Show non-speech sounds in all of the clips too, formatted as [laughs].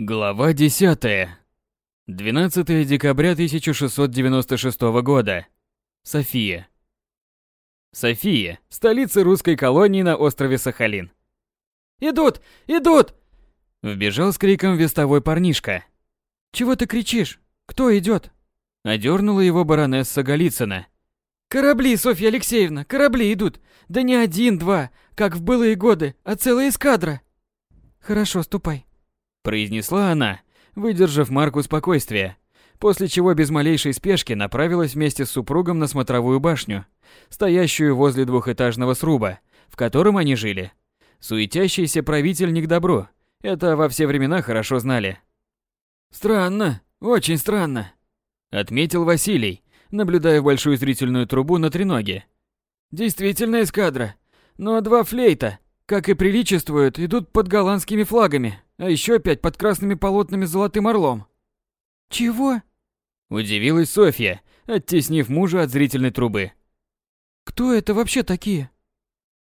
Глава 10. 12 декабря 1696 года. София. София, столица русской колонии на острове Сахалин. «Идут! Идут!» Вбежал с криком вестовой парнишка. «Чего ты кричишь? Кто идет?» Одернула его баронесса Голицына. «Корабли, Софья Алексеевна, корабли идут! Да не один, два, как в былые годы, а целая эскадра!» «Хорошо, ступай», произнесла она, выдержав марку спокойствия, после чего без малейшей спешки направилась вместе с супругом на смотровую башню, стоящую возле двухэтажного сруба, в котором они жили. Суетящийся правитель не к добру, это во все времена хорошо знали. «Странно, очень странно», — отметил Василий, наблюдая большую зрительную трубу на треноге. «Действительно эскадра, но два флейта, как и приличествуют, идут под голландскими флагами, а еще пять под красными полотнами с золотым орлом. Чего? Удивилась Софья, оттеснив мужа от зрительной трубы. Кто это вообще такие?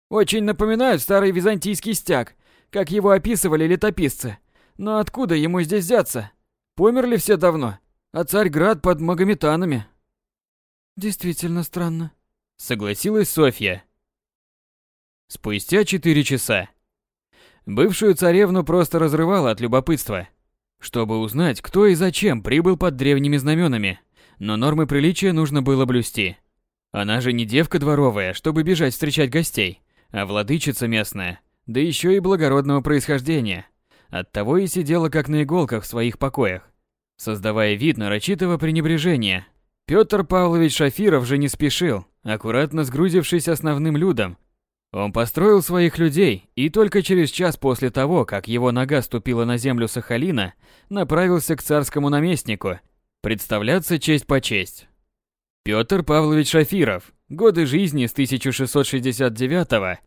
Очень напоминают старый византийский стяг, как его описывали летописцы. Но откуда ему здесь взяться? Померли все давно, а Царьград под магометанами. Действительно странно, согласилась Софья. Спустя четыре часа Бывшую царевну просто разрывало от любопытства, чтобы узнать, кто и зачем прибыл под древними знаменами. Но нормы приличия нужно было блюсти. Она же не девка дворовая, чтобы бежать встречать гостей, а владычица местная, да еще и благородного происхождения. Оттого и сидела как на иголках в своих покоях, создавая вид нарочитого пренебрежения. Петр Павлович Шафиров же не спешил, аккуратно сгрузившись основным людом, он построил своих людей и только через час после того, как его нога ступила на землю Сахалина, направился к царскому наместнику представляться честь по честь. Петр Павлович Шафиров. Годы жизни с 1669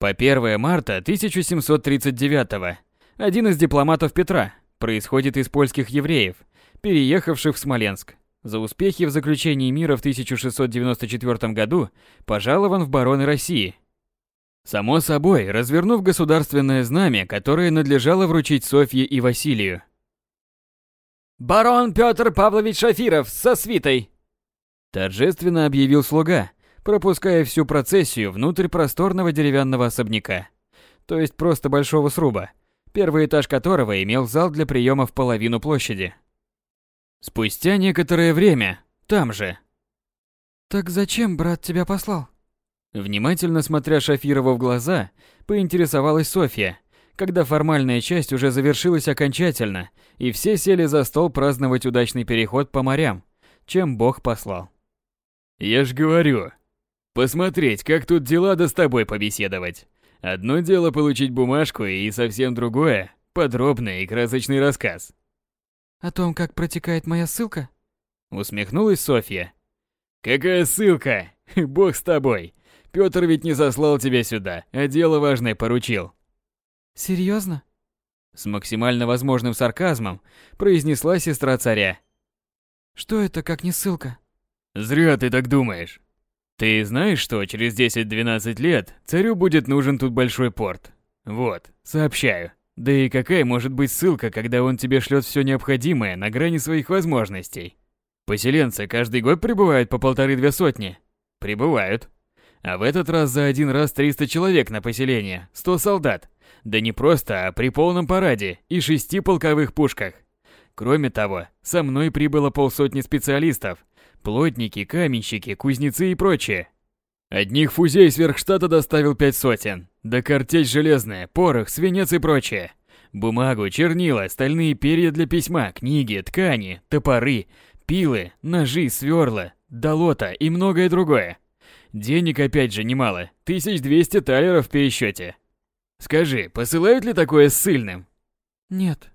по 1 марта 1739. Один из дипломатов Петра, происходит из польских евреев, переехавших в Смоленск. За успехи в заключении мира в 1694 году пожалован в бароны России – Само собой, развернув государственное знамя, которое надлежало вручить Софье и Василию. «Барон Петр Павлович Шафиров со свитой!» Торжественно объявил слуга, пропуская всю процессию внутрь просторного деревянного особняка. То есть просто большого сруба, первый этаж которого имел зал для приема в половину площади. Спустя некоторое время, там же. «Так зачем брат тебя послал?» Внимательно смотря Шафирову в глаза, поинтересовалась Софья, когда формальная часть уже завершилась окончательно, и все сели за стол праздновать удачный переход по морям, чем Бог послал. «Я ж говорю, посмотреть, как тут дела, да с тобой побеседовать. Одно дело получить бумажку, и совсем другое – подробный и красочный рассказ». «О том, как протекает моя ссылка?» Усмехнулась Софья. «Какая ссылка? [laughs] Бог с тобой. Пётр ведь не заслал тебя сюда, а дело важное поручил. Серьезно? С максимально возможным сарказмом произнесла сестра царя. Что это, как не ссылка? Зря ты так думаешь. Ты знаешь, что через 10-12 лет царю будет нужен тут большой порт? Вот, сообщаю. Да и какая может быть ссылка, когда он тебе шлет все необходимое на грани своих возможностей? Поселенцы каждый год прибывают по полторы-две сотни. Прибывают. А в этот раз за один раз 300 человек на поселение, 100 солдат. Да не просто, а при полном параде и шести полковых пушках. Кроме того, со мной прибыло полсотни специалистов. Плотники, каменщики, кузнецы и прочее. Одних фузей сверхштата доставил пять сотен. Да картечь железная, порох, свинец и прочее. Бумагу, чернила, стальные перья для письма, книги, ткани, топоры, пилы, ножи, сверла, долота и многое другое. Денег опять же немало, 1200 талеров в пересчете. Скажи, посылают ли такое ссыльным? Нет.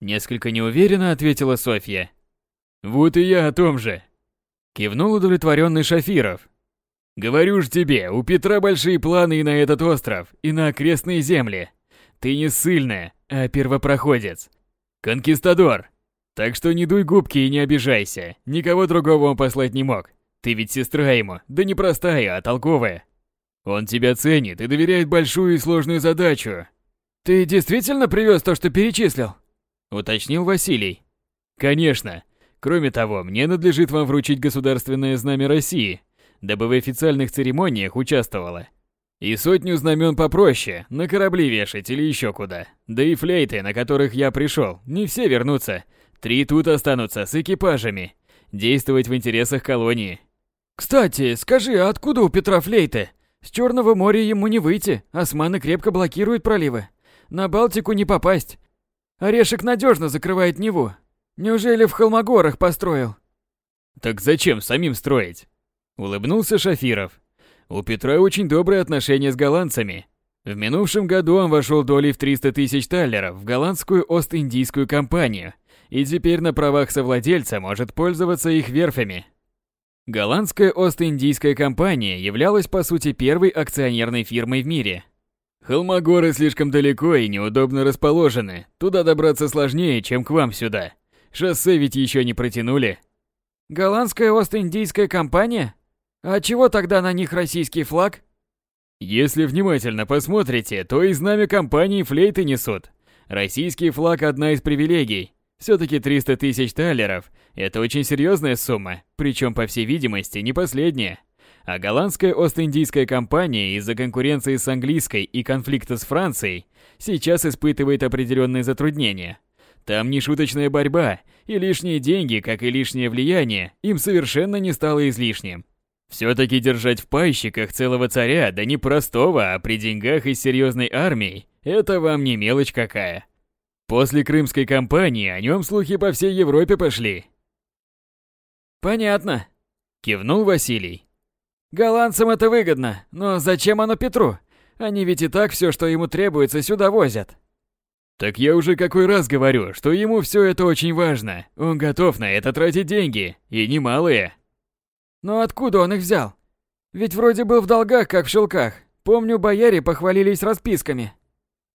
Несколько неуверенно ответила Софья. Вот и я о том же. Кивнул удовлетворенный Шафиров. Говорю ж тебе, у Петра большие планы и на этот остров, и на окрестные земли. Ты не ссыльная, а первопроходец. Конкистадор. Так что не дуй губки и не обижайся. Никого другого он послать не мог. Ты ведь сестра ему, да не простая, а толковая. Он тебя ценит и доверяет большую и сложную задачу. Ты действительно привез то, что перечислил? Уточнил Василий. Конечно. Кроме того, мне надлежит вам вручить государственное знамя России, дабы в официальных церемониях участвовала. И сотню знамен попроще, на корабли вешать или еще куда. Да и флейты, на которых я пришел, не все вернутся. Три тут останутся с экипажами. Действовать в интересах колонии. Кстати, скажи, а откуда у Петра флейты? С Черного моря ему не выйти, османы крепко блокируют проливы. На Балтику не попасть. Орешек надежно закрывает Неву. Неужели в Холмогорах построил? Так зачем самим строить? Улыбнулся Шафиров. У Петра очень добрые отношения с голландцами. В минувшем году он вошел долей в 300 тысяч таллеров в голландскую Ост-Индийскую компанию и теперь на правах совладельца может пользоваться их верфями. Голландская Ост-Индийская компания являлась по сути первой акционерной фирмой в мире. Холмогоры слишком далеко и неудобно расположены, туда добраться сложнее, чем к вам сюда. Шоссе ведь еще не протянули. Голландская Ост-Индийская компания? А чего тогда на них российский флаг? Если внимательно посмотрите, то и знамя компании флейты несут. Российский флаг – одна из привилегий. Все-таки 300 тысяч талеров – это очень серьезная сумма, причем, по всей видимости, не последняя. А голландская Ост-Индийская компания из-за конкуренции с английской и конфликта с Францией сейчас испытывает определенные затруднения. Там не шуточная борьба, и лишние деньги, как и лишнее влияние, им совершенно не стало излишним. Все-таки держать в пайщиках целого царя, да не простого, а при деньгах и серьезной армией, это вам не мелочь какая. После крымской кампании о нем слухи по всей Европе пошли. Понятно, кивнул Василий. Голландцам это выгодно, но зачем оно Петру? Они ведь и так все, что ему требуется, сюда возят. Так я уже какой раз говорю, что ему все это очень важно. Он готов на это тратить деньги, и немалые. Но откуда он их взял? Ведь вроде был в долгах, как в шелках. Помню, бояре похвалились расписками.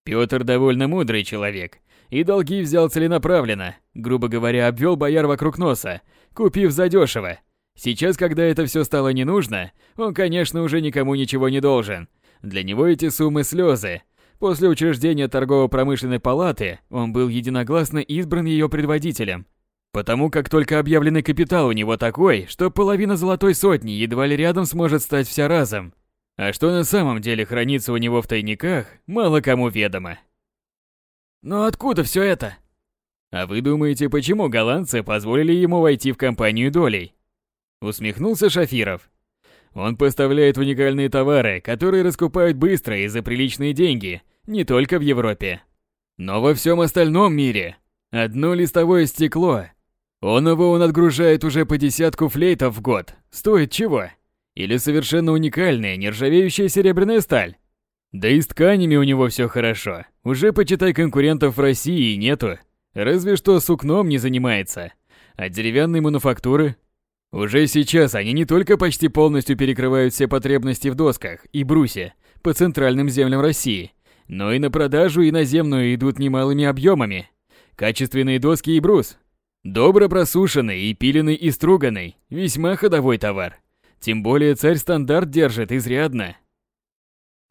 Пётр довольно мудрый человек, и долги взял целенаправленно, грубо говоря, обвел бояр вокруг носа, купив задешево. Сейчас, когда это все стало не нужно, он, конечно, уже никому ничего не должен. Для него эти суммы слезы. После учреждения торгово-промышленной палаты он был единогласно избран ее предводителем, Потому как только объявленный капитал у него такой, что половина золотой сотни едва ли рядом сможет стать вся разом. А что на самом деле хранится у него в тайниках, мало кому ведомо. Но откуда все это? А вы думаете, почему голландцы позволили ему войти в компанию долей? Усмехнулся Шафиров. Он поставляет уникальные товары, которые раскупают быстро и за приличные деньги, не только в Европе, но во всем остальном мире. Одно листовое стекло он его он отгружает уже по десятку флейтов в год. Стоит чего? Или совершенно уникальная нержавеющая серебряная сталь? Да и с тканями у него все хорошо. Уже почитай конкурентов в России нету. Разве что сукном не занимается. А деревянной мануфактуры? Уже сейчас они не только почти полностью перекрывают все потребности в досках и брусе по центральным землям России, но и на продажу иноземную идут немалыми объемами. Качественные доски и брус Добро просушенный и пиленный и струганный – весьма ходовой товар. Тем более царь стандарт держит изрядно.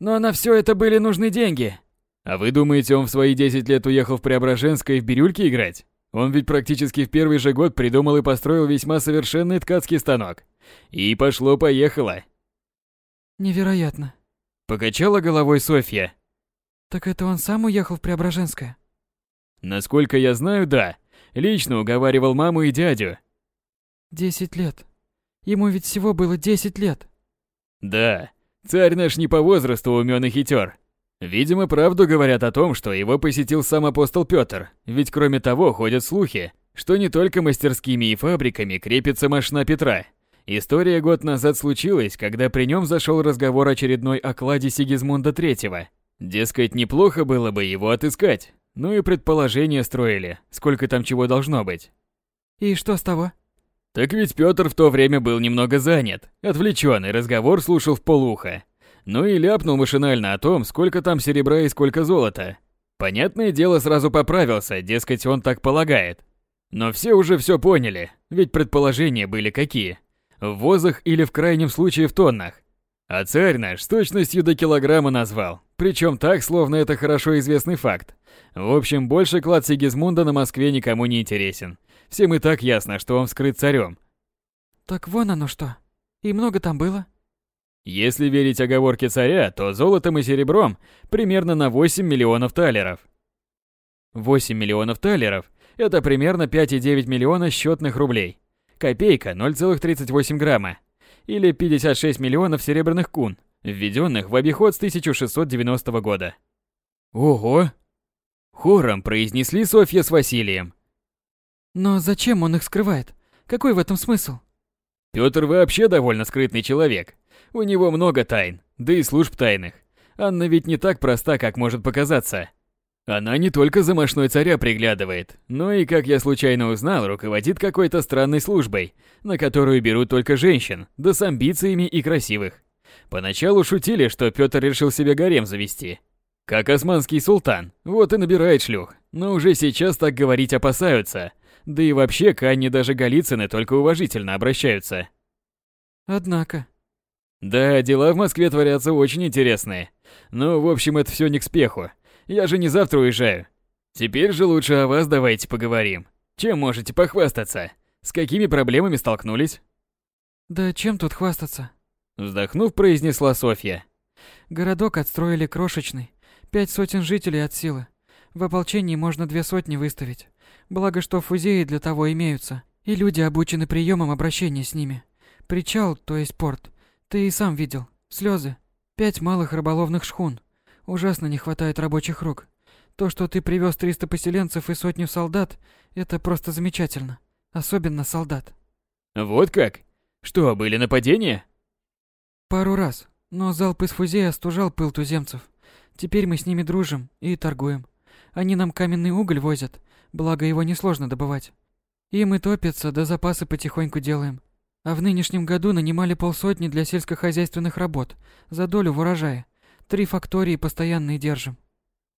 Но на все это были нужны деньги. А вы думаете, он в свои 10 лет уехал в Преображенское и в бирюльки играть? Он ведь практически в первый же год придумал и построил весьма совершенный ткацкий станок. И пошло-поехало. Невероятно. Покачала головой Софья. Так это он сам уехал в Преображенское? Насколько я знаю, да. Лично уговаривал маму и дядю. Десять лет. Ему ведь всего было десять лет. Да, царь наш не по возрасту умен и хитер. Видимо, правду говорят о том, что его посетил сам апостол Петр, ведь кроме того ходят слухи, что не только мастерскими и фабриками крепится машина Петра. История год назад случилась, когда при нем зашел разговор очередной о кладе Сигизмунда III. Дескать, неплохо было бы его отыскать. Ну и предположения строили, сколько там чего должно быть. И что с того? Так ведь Пётр в то время был немного занят, отвлечённый, разговор слушал в полухо. Ну и ляпнул машинально о том, сколько там серебра и сколько золота. Понятное дело, сразу поправился, дескать, он так полагает. Но все уже все поняли, ведь предположения были какие. В возах или в крайнем случае в тоннах. А царь наш с точностью до килограмма назвал, причем так, словно это хорошо известный факт. В общем, больше клад Сигизмунда на Москве никому не интересен. Всем и так ясно, что он вскрыт царем. Так вон оно что. И много там было? Если верить оговорке царя, то золотом и серебром примерно на 8 миллионов талеров. 8 миллионов талеров – это примерно 5,9 миллиона счетных рублей. Копейка – 0,38 грамма. Или 56 миллионов серебряных кун, введенных в обиход с 1690 года. Ого! Хором произнесли Софья с Василием. Но зачем он их скрывает? Какой в этом смысл? Пётр вообще довольно скрытный человек. У него много тайн, да и служб тайных. Анна ведь не так проста, как может показаться. Она не только за мошной царя приглядывает, но и, как я случайно узнал, руководит какой-то странной службой, на которую берут только женщин, да с амбициями и красивых. Поначалу шутили, что Пётр решил себе гарем завести. Как османский султан, вот и набирает шлюх. Но уже сейчас так говорить опасаются. Да и вообще к Анне даже Голицыны только уважительно обращаются. Однако, да, дела в Москве творятся очень интересные. Но, в общем, это все не к спеху. Я же не завтра уезжаю. Теперь же лучше о вас давайте поговорим. Чем можете похвастаться? С какими проблемами столкнулись? Да чем тут хвастаться? Вздохнув, произнесла Софья. Городок отстроили крошечный. Пять сотен жителей от силы. В ополчении можно две сотни выставить. Благо, что фузеи для того имеются. И люди обучены приемам обращения с ними. Причал, то есть порт, ты и сам видел. Слезы. Пять малых рыболовных шхун. Ужасно не хватает рабочих рук. То, что ты привез 300 поселенцев и сотню солдат, это просто замечательно. Особенно солдат. Вот как? Что, были нападения? Пару раз. Но залп из фузея остужал пыл туземцев. Теперь мы с ними дружим и торгуем. Они нам каменный уголь возят, благо его несложно добывать. Им и топятся, да запасы потихоньку делаем. А в нынешнем году нанимали полсотни для сельскохозяйственных работ за долю в урожае. Три фактории постоянные держим.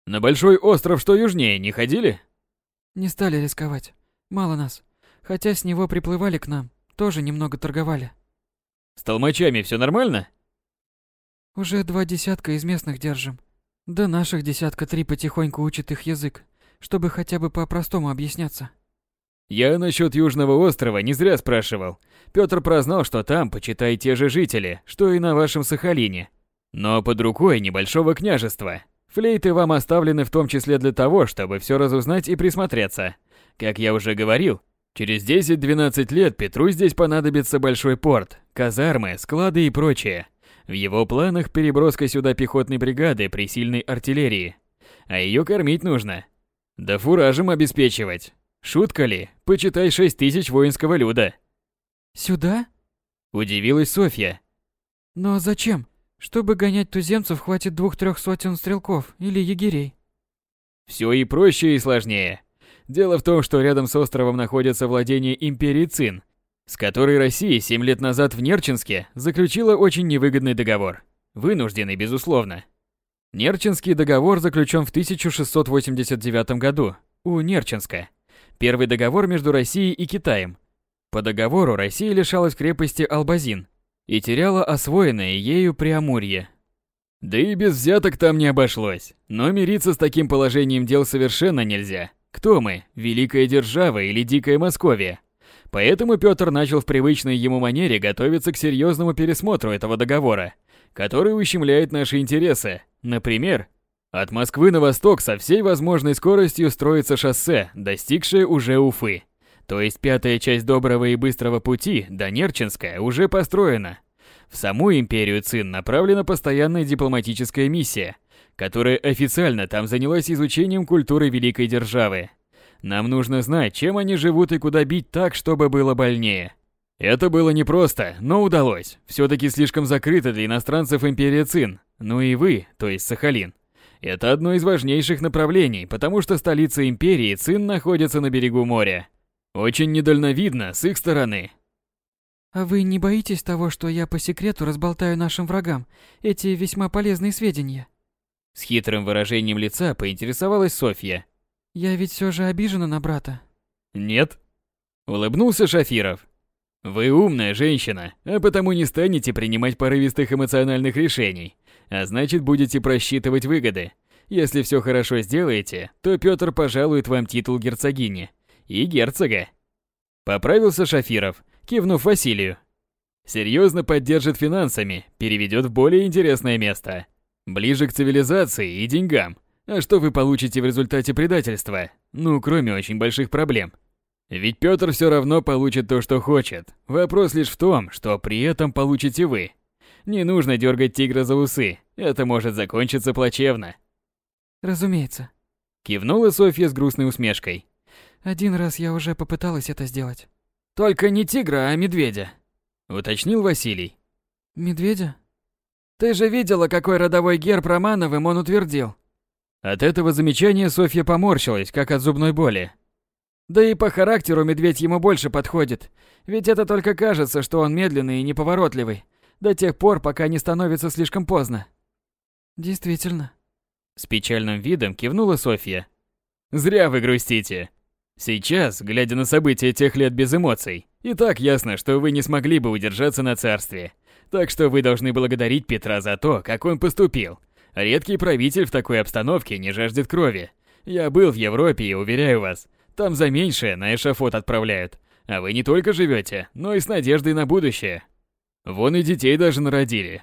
На большой остров, что южнее, не ходили? Не стали рисковать. Мало нас. Хотя с него приплывали к нам, тоже немного торговали. С толмачами все нормально? Уже два десятка из местных держим. Да наших десятка три потихоньку учат их язык, чтобы хотя бы по-простому объясняться. Я насчет Южного острова не зря спрашивал. Петр прознал, что там, почитай, те же жители, что и на вашем Сахалине. Но под рукой небольшого княжества. Флейты вам оставлены в том числе для того, чтобы все разузнать и присмотреться. Как я уже говорил, через 10-12 лет Петру здесь понадобится большой порт, казармы, склады и прочее. В его планах переброска сюда пехотной бригады при сильной артиллерии. А ее кормить нужно. Да фуражем обеспечивать. Шутка ли? Почитай шесть тысяч воинского люда. Сюда? Удивилась Софья. Но зачем? Чтобы гонять туземцев, хватит двух-трех сотен стрелков или егерей. Все и проще, и сложнее. Дело в том, что рядом с островом находится владение империи Цин, с которой Россия семь лет назад в Нерчинске заключила очень невыгодный договор. Вынужденный, безусловно. Нерчинский договор заключен в 1689 году у Нерчинска. Первый договор между Россией и Китаем. По договору Россия лишалась крепости Албазин и теряла освоенное ею Преамурье. Да и без взяток там не обошлось. Но мириться с таким положением дел совершенно нельзя. Кто мы, великая держава или дикая Московия? Поэтому Петр начал в привычной ему манере готовиться к серьезному пересмотру этого договора, который ущемляет наши интересы. Например, от Москвы на восток со всей возможной скоростью строится шоссе, достигшее уже Уфы. То есть пятая часть доброго и быстрого пути до Нерчинска уже построена. В саму империю Цин направлена постоянная дипломатическая миссия, которая официально там занялась изучением культуры великой державы. Нам нужно знать, чем они живут и куда бить так, чтобы было больнее. Это было непросто, но удалось. Все-таки слишком закрыто для иностранцев империя Цин. Ну и вы, то есть Сахалин, это одно из важнейших направлений, потому что столица империи Цин находится на берегу моря. Очень недальновидно с их стороны. А вы не боитесь того, что я по секрету разболтаю нашим врагам эти весьма полезные сведения? С хитрым выражением лица поинтересовалась Софья. Я ведь все же обижена на брата. Нет. Улыбнулся Шафиров. Вы умная женщина, а потому не станете принимать порывистых эмоциональных решений а значит будете просчитывать выгоды. Если все хорошо сделаете, то Петр пожалует вам титул герцогини и герцога. Поправился Шафиров, кивнув Василию. Серьезно поддержит финансами, переведет в более интересное место. Ближе к цивилизации и деньгам. А что вы получите в результате предательства? Ну, кроме очень больших проблем. Ведь Петр все равно получит то, что хочет. Вопрос лишь в том, что при этом получите вы. Не нужно дергать тигра за усы. Это может закончиться плачевно. Разумеется. Кивнула Софья с грустной усмешкой. Один раз я уже попыталась это сделать. Только не тигра, а медведя. Уточнил Василий. Медведя? Ты же видела, какой родовой герб Романовым он утвердил. От этого замечания Софья поморщилась, как от зубной боли. Да и по характеру медведь ему больше подходит. Ведь это только кажется, что он медленный и неповоротливый. До тех пор, пока не становится слишком поздно. Действительно. С печальным видом кивнула Софья. Зря вы грустите. Сейчас, глядя на события тех лет без эмоций, и так ясно, что вы не смогли бы удержаться на царстве. Так что вы должны благодарить Петра за то, как он поступил. Редкий правитель в такой обстановке не жаждет крови. Я был в Европе и уверяю вас, там за меньшее на эшафот отправляют. А вы не только живете, но и с надеждой на будущее. Вон и детей даже народили.